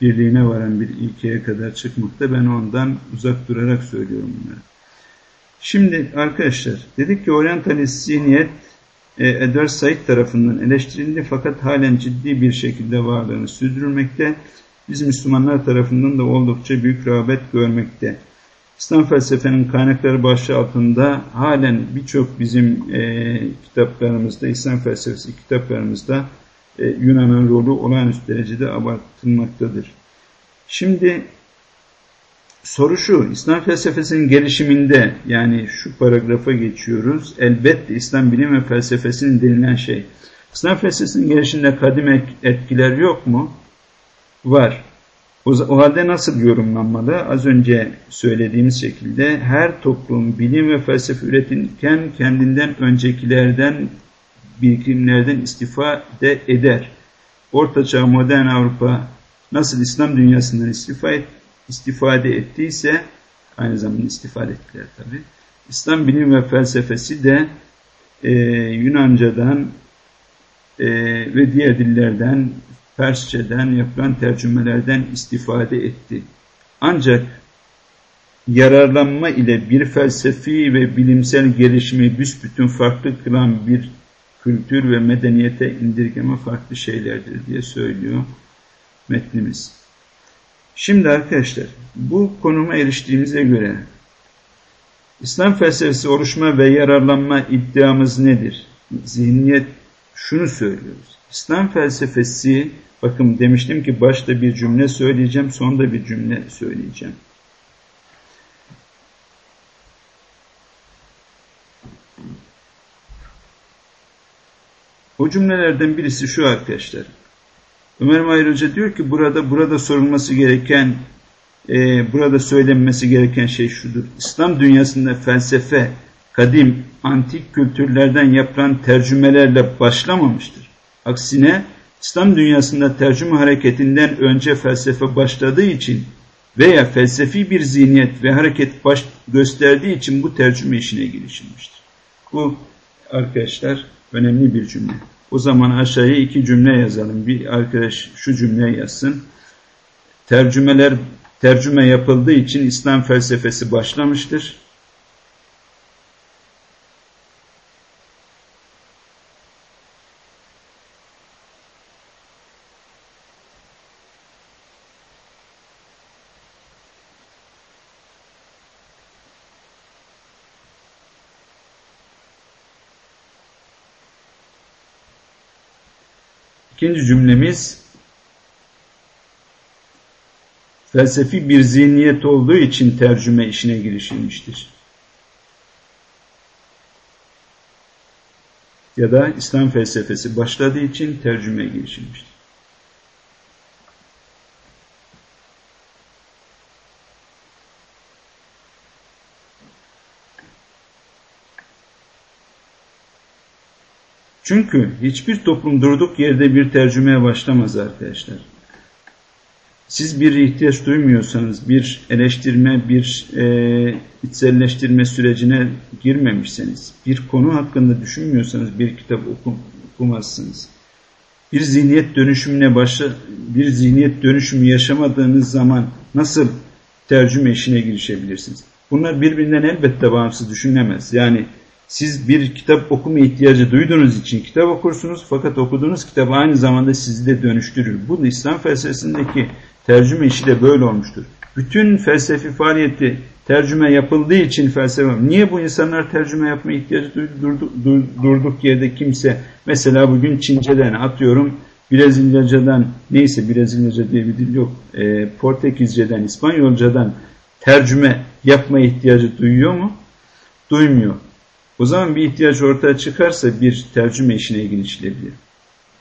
birliğine varan bir ilkeye kadar çıkmakta. Ben ondan uzak durarak söylüyorum bunları. Şimdi arkadaşlar dedik ki oryantalist zihniyet e, Edward Said tarafından eleştirildi fakat halen ciddi bir şekilde varlığını sürdürülmekte. Biz Müslümanlar tarafından da oldukça büyük rağbet görmekte. İslam felsefenin kaynakları başlığı altında halen birçok bizim e, kitaplarımızda, İslam felsefesi kitaplarımızda e, Yunan'ın rolü olağanüstü derecede abartılmaktadır. Şimdi soru şu, İslam felsefesinin gelişiminde yani şu paragrafa geçiyoruz. Elbette İslam bilim ve felsefesinin denilen şey. İslam felsefesinin gelişiminde kadim etkiler yok mu? Var. O, o halde nasıl yorumlanmalı? Az önce söylediğimiz şekilde her toplum bilim ve felsefe üretirken kendinden öncekilerden birikimlerden istifade eder. Ortaçağ modern Avrupa nasıl İslam dünyasından istifade, ettiyse aynı zamanda istifade ettiler tabi. İslam bilim ve felsefesi de e, Yunanca'dan e, ve diğer dillerden Persçeden yapılan tercümelerden istifade etti. Ancak yararlanma ile bir felsefi ve bilimsel gelişimi büsbütün farklı kılan bir kültür ve medeniyete indirgeme farklı şeylerdir diye söylüyor metnimiz. Şimdi arkadaşlar bu konuma eriştiğimize göre İslam felsefesi oluşma ve yararlanma iddiamız nedir? Zihniyet şunu söylüyoruz. İslam felsefesi bakın demiştim ki başta bir cümle söyleyeceğim sonda bir cümle söyleyeceğim. O cümlelerden birisi şu arkadaşlar. Ömer Mahir Hoca diyor ki burada burada sorulması gereken e, burada söylenmesi gereken şey şudur. İslam dünyasında felsefe kadim antik kültürlerden yapılan tercümelerle başlamamıştır. Aksine İslam dünyasında tercüme hareketinden önce felsefe başladığı için veya felsefi bir zihniyet ve hareket baş gösterdiği için bu tercüme işine girişilmiştir. Bu arkadaşlar önemli bir cümle. O zaman aşağıya iki cümle yazalım. Bir arkadaş şu cümleyi yazsın. Tercümeler tercüme yapıldığı için İslam felsefesi başlamıştır. İkinci cümlemiz felsefi bir zihniyet olduğu için tercüme işine girişilmiştir. Ya da İslam felsefesi başladığı için tercüme girişilmiştir. Çünkü hiçbir toplum durduk yerde bir tercümeye başlamaz arkadaşlar. Siz bir ihtiyaç duymuyorsanız, bir eleştirme, bir e, içselleştirme sürecine girmemişseniz, bir konu hakkında düşünmüyorsanız bir kitap okum, okumazsınız. Bir zihniyet dönüşümüne başla, bir zihniyet dönüşümü yaşamadığınız zaman nasıl tercüme işine girişebilirsiniz? Bunlar birbirinden elbette bağımsız düşünülemez. Yani siz bir kitap okuma ihtiyacı duyduğunuz için kitap okursunuz fakat okuduğunuz kitap aynı zamanda sizi de dönüştürür. Bu İslam felsefesindeki tercüme işi de böyle olmuştur. Bütün felsefi faaliyeti tercüme yapıldığı için felsefe. Niye bu insanlar tercüme yapma ihtiyacı duydu, durdu, dur, durduk yerde kimse mesela bugün Çince'den atıyorum Brezilyacadan neyse Brezilyaca diye bir dil yok. E, Portekizce'den, İspanyolcadan tercüme yapma ihtiyacı duyuyor mu? Duymuyor. O zaman bir ihtiyaç ortaya çıkarsa bir tercüme işine girişilebilir.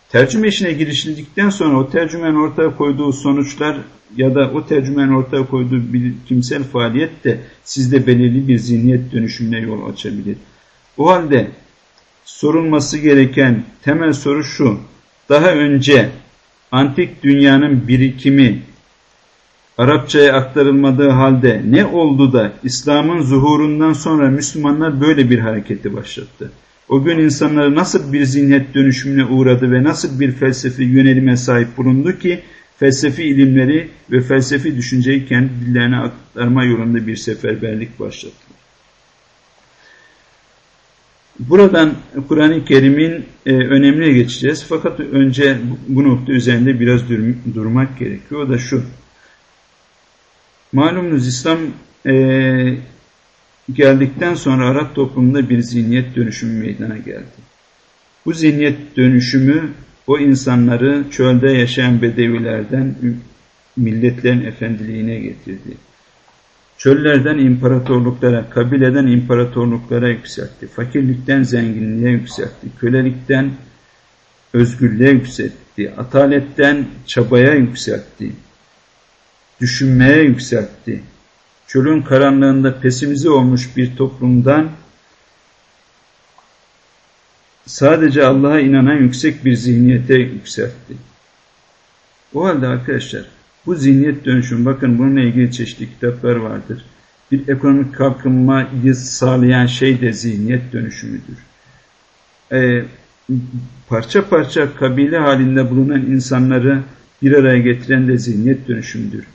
tercüme işine girişildikten sonra o tercümenin ortaya koyduğu sonuçlar ya da o tercümenin ortaya koyduğu bir kimsel faaliyet de sizde belirli bir zihniyet dönüşümüne yol açabilir. O halde sorulması gereken temel soru şu. Daha önce antik dünyanın birikimi Arapçaya aktarılmadığı halde ne oldu da İslam'ın zuhurundan sonra Müslümanlar böyle bir hareketi başlattı? O gün insanları nasıl bir zihniyet dönüşümüne uğradı ve nasıl bir felsefi yönelime sahip bulundu ki felsefi ilimleri ve felsefi düşünceyi kendi dillerine aktarma yolunda bir seferberlik başlattılar. Buradan Kur'an-ı Kerim'in e, önemine geçeceğiz. Fakat önce bu nokta üzerinde biraz dur durmak gerekiyor. O da şu. Malumunuz İslam e, geldikten sonra Arap toplumunda bir zihniyet dönüşümü meydana geldi. Bu zihniyet dönüşümü o insanları çölde yaşayan bedevilerden milletlerin efendiliğine getirdi. Çöllerden imparatorluklara, kabileden imparatorluklara yükseltti. Fakirlikten zenginliğe yükseltti. Kölelikten özgürlüğe yükseltti. Ataletten çabaya yükseltti. Düşünmeye yükseltti. Çölün karanlığında pesimize olmuş bir toplumdan sadece Allah'a inanan yüksek bir zihniyete yükseltti. O halde arkadaşlar bu zihniyet dönüşüm bakın bununla ilgili çeşitli kitaplar vardır. Bir ekonomik kalkınmayı sağlayan şey de zihniyet dönüşümüdür. Ee, parça parça kabile halinde bulunan insanları bir araya getiren de zihniyet dönüşümüdür.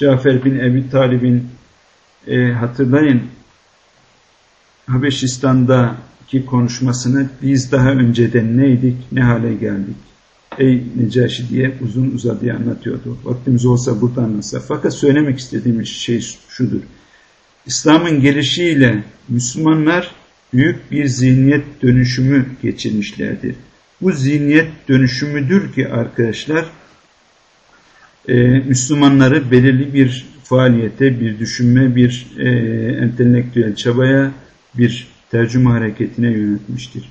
Cafer bin Ebi Talib'in e, hatırlayın Habeşistan'daki konuşmasını biz daha önceden neydik ne hale geldik ey Necaşi diye uzun uzadıya anlatıyordu. Vaktimiz olsa burada anlatsa. Fakat söylemek istediğim şey şudur. İslam'ın gelişiyle Müslümanlar büyük bir zihniyet dönüşümü geçirmişlerdir. Bu zihniyet dönüşümüdür ki arkadaşlar e, Müslümanları belirli bir faaliyete, bir düşünme, bir e, entelektüel çabaya, bir tercüme hareketine yönetmiştir.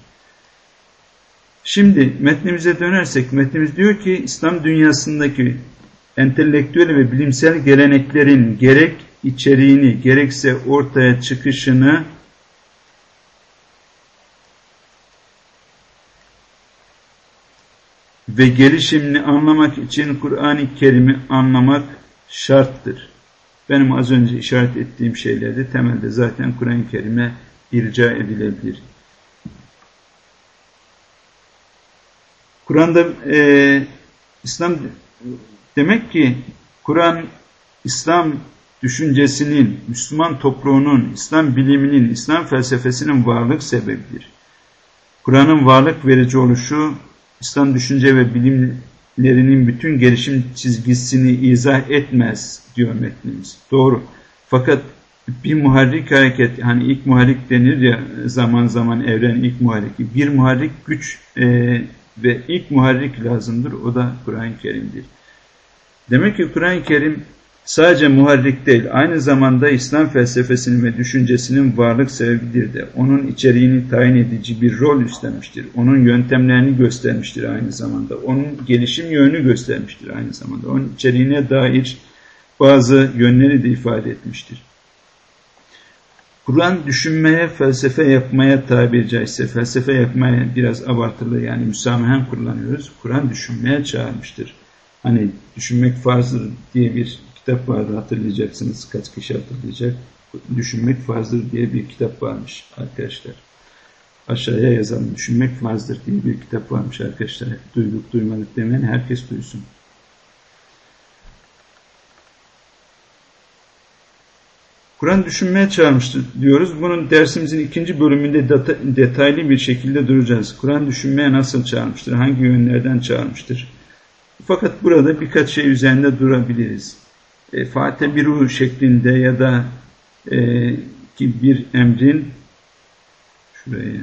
Şimdi metnimize dönersek, metnimiz diyor ki İslam dünyasındaki entelektüel ve bilimsel geleneklerin gerek içeriğini gerekse ortaya çıkışını ve gelişimini anlamak için Kur'an-ı Kerim'i anlamak şarttır. Benim az önce işaret ettiğim şeylerde temelde zaten Kur'an-ı Kerim'e irca edilebilir. Kur'an'da e, İslam demek ki Kur'an İslam düşüncesinin, Müslüman topluluğunun, İslam biliminin, İslam felsefesinin varlık sebebidir. Kur'an'ın varlık verici oluşu İslam düşünce ve bilimlerinin bütün gelişim çizgisini izah etmez diyor metnimiz. Doğru. Fakat bir muharrik hareket, hani ilk muharrik denir ya zaman zaman evren ilk muharriki. Bir muharrik güç e, ve ilk muharrik lazımdır. O da Kur'an-ı Kerim'dir. Demek ki Kur'an-ı Kerim sadece muharrik değil, aynı zamanda İslam felsefesinin ve düşüncesinin varlık sebebidir de. Onun içeriğini tayin edici bir rol üstlenmiştir. Onun yöntemlerini göstermiştir aynı zamanda. Onun gelişim yönünü göstermiştir aynı zamanda. Onun içeriğine dair bazı yönleri de ifade etmiştir. Kur'an düşünmeye, felsefe yapmaya tabiri caizse, felsefe yapmaya biraz abartılı yani müsamahen kullanıyoruz. Kur'an düşünmeye çağırmıştır. Hani düşünmek farzdır diye bir kitap vardı hatırlayacaksınız. Kaç kişi hatırlayacak? Düşünmek farzdır diye bir kitap varmış arkadaşlar. Aşağıya yazalım. Düşünmek farzdır diye bir kitap varmış arkadaşlar. Duyduk duymadık demeyen herkes duysun. Kur'an düşünmeye çağırmıştır diyoruz. Bunun dersimizin ikinci bölümünde detaylı bir şekilde duracağız. Kur'an düşünmeye nasıl çağırmıştır? Hangi yönlerden çağırmıştır? Fakat burada birkaç şey üzerinde durabiliriz. E, Fatih bir ruh şeklinde ya da e, ki bir emrin şuraya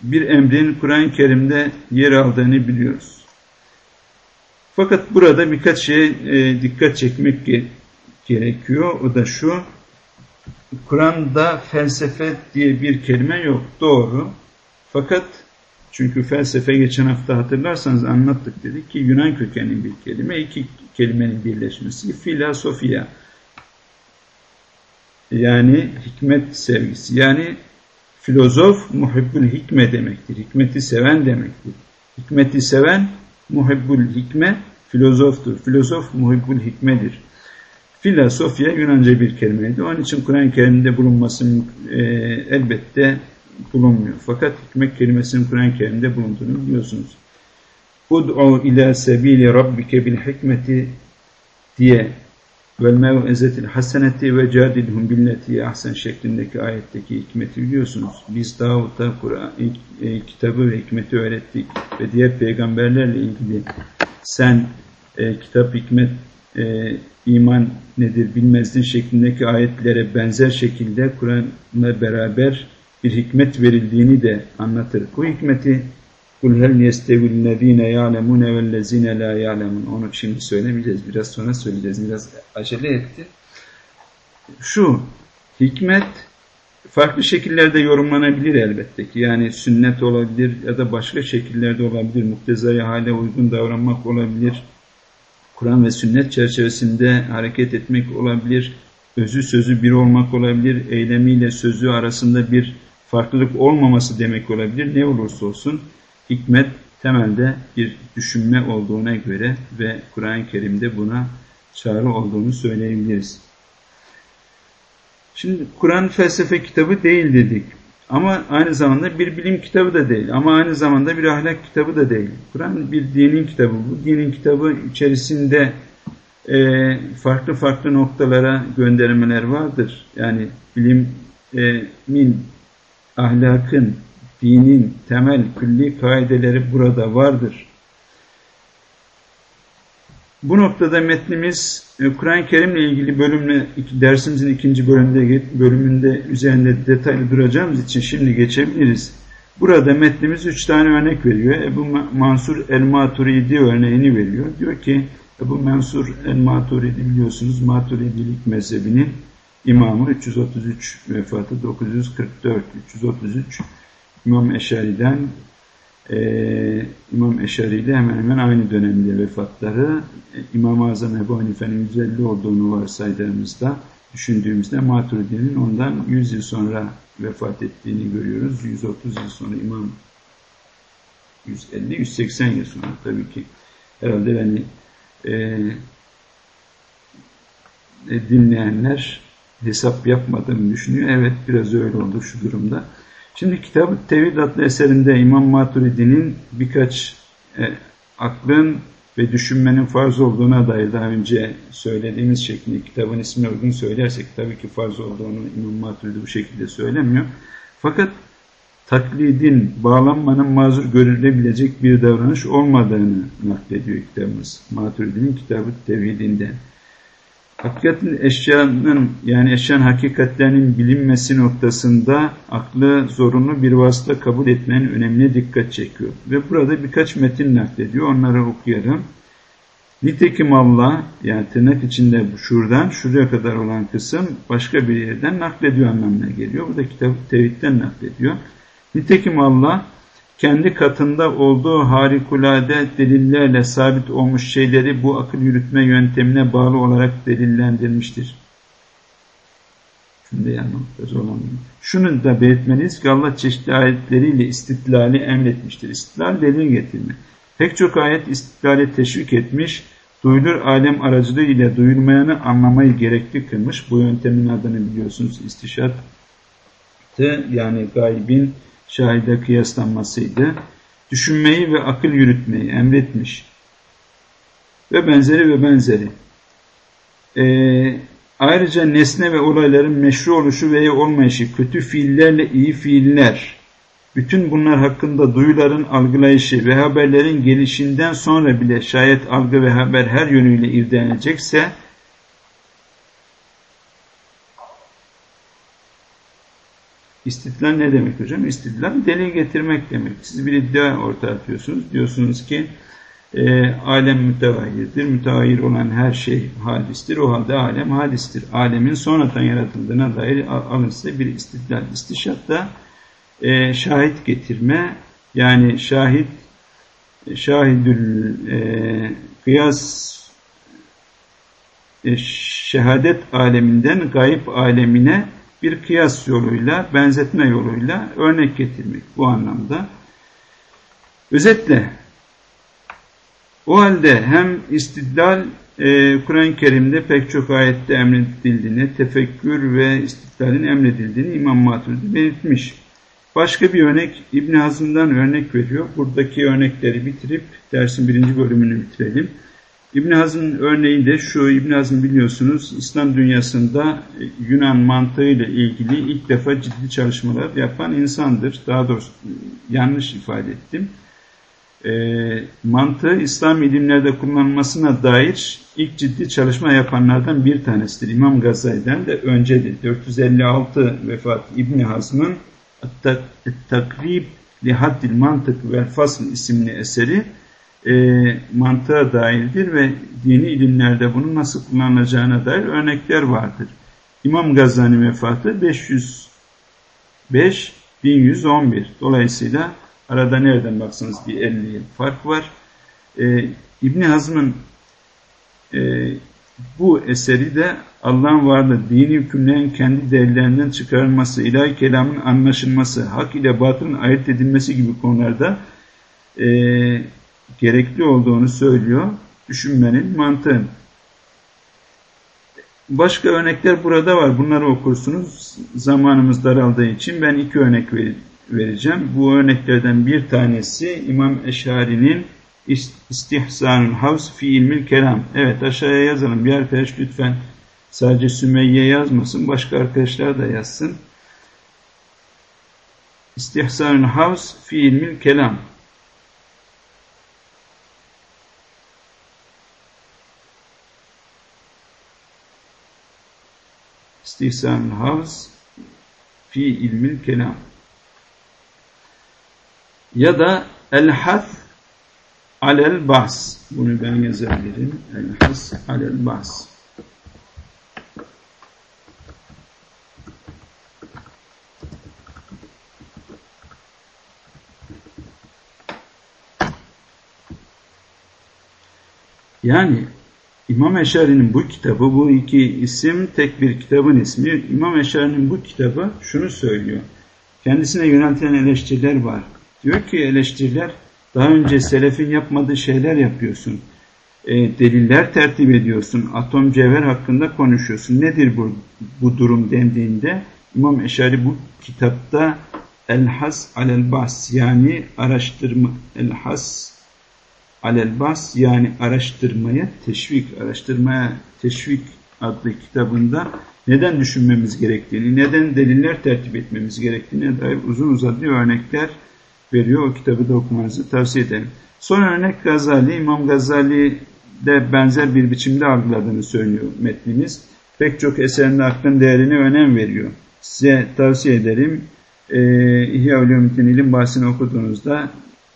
bir emrin Kur'an-ı Kerim'de yer aldığını biliyoruz. Fakat burada birkaç şeye e, dikkat çekmek gerekiyor. O da şu. Kur'an'da felsefe diye bir kelime yok. Doğru. Fakat Çünkü felsefe geçen hafta hatırlarsanız anlattık dedik ki Yunan kökenli bir kelime, iki kelimenin birleşmesi filosofia. Yani hikmet sevgisi. Yani filozof muhibbül hikme demektir. Hikmeti seven demektir. Hikmeti seven muhibbül hikme filozoftur. Filozof muhibbül hikmedir. Filosofya Yunanca bir kelimeydi. Onun için Kur'an-ı Kerim'de bulunması e, elbette bulunmuyor. Fakat hikmet kelimesinin Kur'an-ı Kerim'de bulunduğunu biliyorsunuz. Ud'u ila sebili rabbike bil hikmeti diye vel mev'ezetil haseneti ve cadilhum billeti ahsen şeklindeki ayetteki hikmeti biliyorsunuz. Biz Davut'a Kur'an e, kitabı ve hikmeti öğrettik ve diğer peygamberlerle ilgili sen e, kitap hikmet e, iman nedir bilmezdin şeklindeki ayetlere benzer şekilde Kur'an'la beraber bir hikmet verildiğini de anlatır. Bu hikmeti kul hel yestevillezine ya'lemune vellezine la ya'lemun. Onu şimdi söylemeyeceğiz. Biraz sonra söyleyeceğiz. Biraz acele etti. Şu hikmet farklı şekillerde yorumlanabilir elbette ki. Yani sünnet olabilir ya da başka şekillerde olabilir. Muktezaya hale uygun davranmak olabilir. Kur'an ve sünnet çerçevesinde hareket etmek olabilir. Özü sözü bir olmak olabilir. Eylemiyle sözü arasında bir farklılık olmaması demek olabilir. Ne olursa olsun hikmet temelde bir düşünme olduğuna göre ve Kur'an-ı Kerim'de buna çağrı olduğunu söyleyebiliriz. Şimdi Kur'an felsefe kitabı değil dedik. Ama aynı zamanda bir bilim kitabı da değil. Ama aynı zamanda bir ahlak kitabı da değil. Kur'an bir dinin kitabı. Bu dinin kitabı içerisinde e, farklı farklı noktalara göndermeler vardır. Yani bilimin ahlakın, dinin temel külli kaideleri burada vardır. Bu noktada metnimiz e, Kur'an-ı Kerim'le ilgili bölümle dersimizin ikinci bölümünde bölümünde üzerinde detaylı duracağımız için şimdi geçebiliriz. Burada metnimiz üç tane örnek veriyor. Ebu Mansur el-Maturidi örneğini veriyor. Diyor ki Ebu Mansur el-Maturidi biliyorsunuz Maturidilik mezhebinin imamı 333 vefatı 944 333 İmam Eşari'den e, İmam Eşari ile hemen hemen aynı dönemde vefatları e, İmam-ı Azam Ebu Hanife'nin 150 olduğunu varsaydığımızda düşündüğümüzde Maturidi'nin ondan 100 yıl sonra vefat ettiğini görüyoruz. 130 yıl sonra İmam 150-180 yıl sonra tabii ki herhalde beni e, e, dinleyenler hesap yapmadığımı düşünüyor. Evet biraz öyle oldu şu durumda. Şimdi Kitab-ı Tevhid adlı eserinde İmam Maturidi'nin birkaç e, aklın ve düşünmenin farz olduğuna dair daha önce söylediğimiz şekilde kitabın ismine uygun söylersek tabii ki farz olduğunu İmam Maturidi bu şekilde söylemiyor. Fakat taklidin, bağlanmanın mazur görülebilecek bir davranış olmadığını naklediyor kitabımız. Maturidi'nin kitabı tevhidinde. Hakikatin eşyanın yani eşyanın hakikatlerinin bilinmesi noktasında aklı zorunlu bir vasıta kabul etmenin önemine dikkat çekiyor. Ve burada birkaç metin naklediyor. Onları okuyalım. Nitekim Allah yani tırnak içinde şuradan şuraya kadar olan kısım başka bir yerden naklediyor anlamına geliyor. Bu da kitap tevhidden naklediyor. Nitekim Allah kendi katında olduğu harikulade delillerle sabit olmuş şeyleri bu akıl yürütme yöntemine bağlı olarak delillendirmiştir. Şunu da yanmakta zorlanmıyor. Şunu da belirtmeliyiz ki Allah çeşitli ayetleriyle istitlali emretmiştir. İstitlal delil getirme. Pek çok ayet istitlali teşvik etmiş, duyulur alem aracılığı ile duyulmayanı anlamayı gerekli kılmış. Bu yöntemin adını biliyorsunuz istişat yani gaybin şahide kıyaslanmasıydı. Düşünmeyi ve akıl yürütmeyi emretmiş. Ve benzeri ve benzeri. Ee, ayrıca nesne ve olayların meşru oluşu veya olmayışı, kötü fiillerle iyi fiiller, bütün bunlar hakkında duyuların algılayışı ve haberlerin gelişinden sonra bile şayet algı ve haber her yönüyle irdelenecekse, İstidlal ne demek hocam? İstidlal delil getirmek demek. Siz bir iddia ortaya atıyorsunuz. Diyorsunuz ki e, alem mütevahhirdir. Mütevahhir olan her şey hadistir. O halde alem hadistir. Alemin sonradan yaratıldığına dair alınsa bir istidlal. İstişat da e, şahit getirme Yani şahit şahidül e, kıyas e, şehadet aleminden gayip alemine bir kıyas yoluyla, benzetme yoluyla örnek getirmek bu anlamda. Özetle o halde hem istidlal e, Kur'an-ı Kerim'de pek çok ayette emredildiğini, tefekkür ve istidlalin emredildiğini İmam Maturidi belirtmiş. Başka bir örnek İbn Hazm'dan örnek veriyor. Buradaki örnekleri bitirip dersin birinci bölümünü bitirelim. İbn Hazm'ın örneği de şu. İbn Hazm biliyorsunuz İslam dünyasında Yunan mantığıyla ilgili ilk defa ciddi çalışmalar yapan insandır. Daha doğrusu yanlış ifade ettim. E, mantığı İslam ilimlerde kullanılmasına dair ilk ciddi çalışma yapanlardan bir tanesidir. İmam Gazali'den de öncedir. 456 vefat İbn Hazm'ın Takrib li haddil mantık ve fasl isimli eseri e, mantığa dairdir ve dini ilimlerde bunun nasıl kullanılacağına dair örnekler vardır. İmam Gazali vefatı 505 1111. Dolayısıyla arada nereden baksanız bir 50 yıl fark var. E, İbni Hazm'ın e, bu eseri de Allah'ın varlığı, dini hükümlerin kendi değerlerinden çıkarılması, ilahi kelamın anlaşılması, hak ile batılın ayırt edilmesi gibi konularda e, gerekli olduğunu söylüyor. Düşünmenin, mantığın. Başka örnekler burada var. Bunları okursunuz. Zamanımız daraldığı için ben iki örnek vereceğim. Bu örneklerden bir tanesi İmam Eşari'nin İstihsanul Havs fi ilmil kelam. Evet aşağıya yazalım. Bir arkadaş lütfen sadece Sümeyye yazmasın. Başka arkadaşlar da yazsın. İstihsanul Havs fi ilmil kelam. İstihsanul Havs fi ilmil kelam. Ya da el-hath alel bas. Bunu ben yazabilirim. El has alel bas. Yani İmam Eşari'nin bu kitabı, bu iki isim tek bir kitabın ismi. İmam Eşari'nin bu kitabı şunu söylüyor. Kendisine yöneltilen eleştiriler var. Diyor ki eleştiriler daha önce selefin yapmadığı şeyler yapıyorsun. E, deliller tertip ediyorsun. Atom cevher hakkında konuşuyorsun. Nedir bu, bu durum dendiğinde İmam Eşari bu kitapta El-Has alel-Bas yani araştırma El-Has alel-Bas yani araştırmaya teşvik, araştırmaya teşvik adlı kitabında neden düşünmemiz gerektiğini, neden deliller tertip etmemiz gerektiğine dair uzun uzadı örnekler veriyor. O kitabı da okumanızı tavsiye ederim. Son örnek Gazali. İmam Gazali de benzer bir biçimde algıladığını söylüyor metnimiz. Pek çok eserinde aklın değerini önem veriyor. Size tavsiye ederim. Ee, İhya Ulumuddin ilim bahsini okuduğunuzda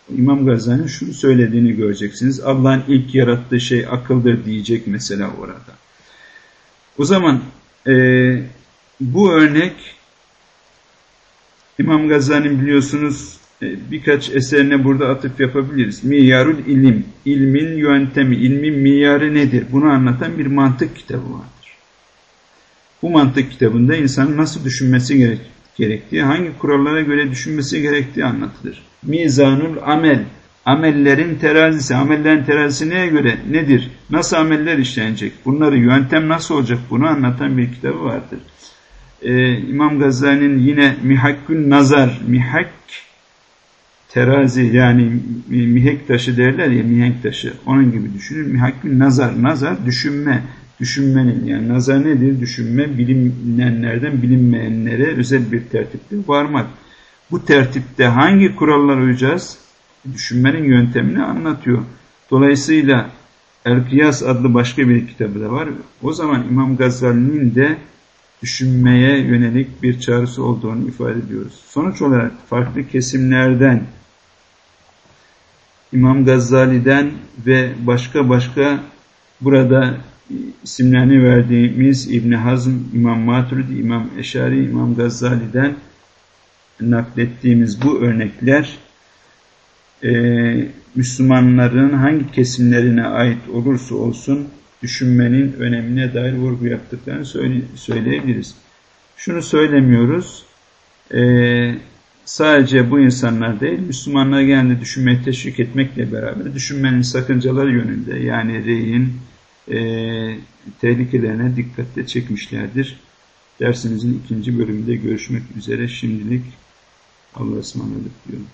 İmam Gazali'nin şunu söylediğini göreceksiniz. Allah'ın ilk yarattığı şey akıldır diyecek mesela orada. O zaman e, bu örnek İmam Gazali'nin biliyorsunuz e, birkaç eserine burada atıf yapabiliriz. Miyarul ilim, ilmin yöntemi, ilmin miyarı nedir? Bunu anlatan bir mantık kitabı vardır. Bu mantık kitabında insanın nasıl düşünmesi gerek, gerektiği, hangi kurallara göre düşünmesi gerektiği anlatılır. Mizanul amel, amellerin terazisi, amellerin terazisi neye göre, nedir, nasıl ameller işlenecek, bunları yöntem nasıl olacak bunu anlatan bir kitabı vardır. Ee, İmam Gazali'nin yine Mihakkün Nazar, Mihak terazi yani mihenk taşı derler ya mihenk taşı onun gibi düşünün. Mihakkün nazar, nazar düşünme, düşünmenin yani nazar nedir? Düşünme bilinenlerden bilinmeyenlere özel bir tertipte varmak. Bu tertipte hangi kurallar uyacağız? Düşünmenin yöntemini anlatıyor. Dolayısıyla El-Kıyas adlı başka bir kitabı da var. O zaman İmam Gazali'nin de düşünmeye yönelik bir çağrısı olduğunu ifade ediyoruz. Sonuç olarak farklı kesimlerden İmam Gazali'den ve başka başka burada isimlerini verdiğimiz İbni Hazm, İmam Maturidi, İmam Eşari, İmam Gazali'den naklettiğimiz bu örnekler e, Müslümanların hangi kesimlerine ait olursa olsun düşünmenin önemine dair vurgu yaptıklarını söyle, söyleyebiliriz. Şunu söylemiyoruz, e, sadece bu insanlar değil, Müslümanlar genelde düşünmeyi teşvik etmekle beraber düşünmenin sakıncaları yönünde yani reyin e, tehlikelerine dikkatle çekmişlerdir. Dersimizin ikinci bölümünde görüşmek üzere şimdilik Allah'a ısmarladık diyorum.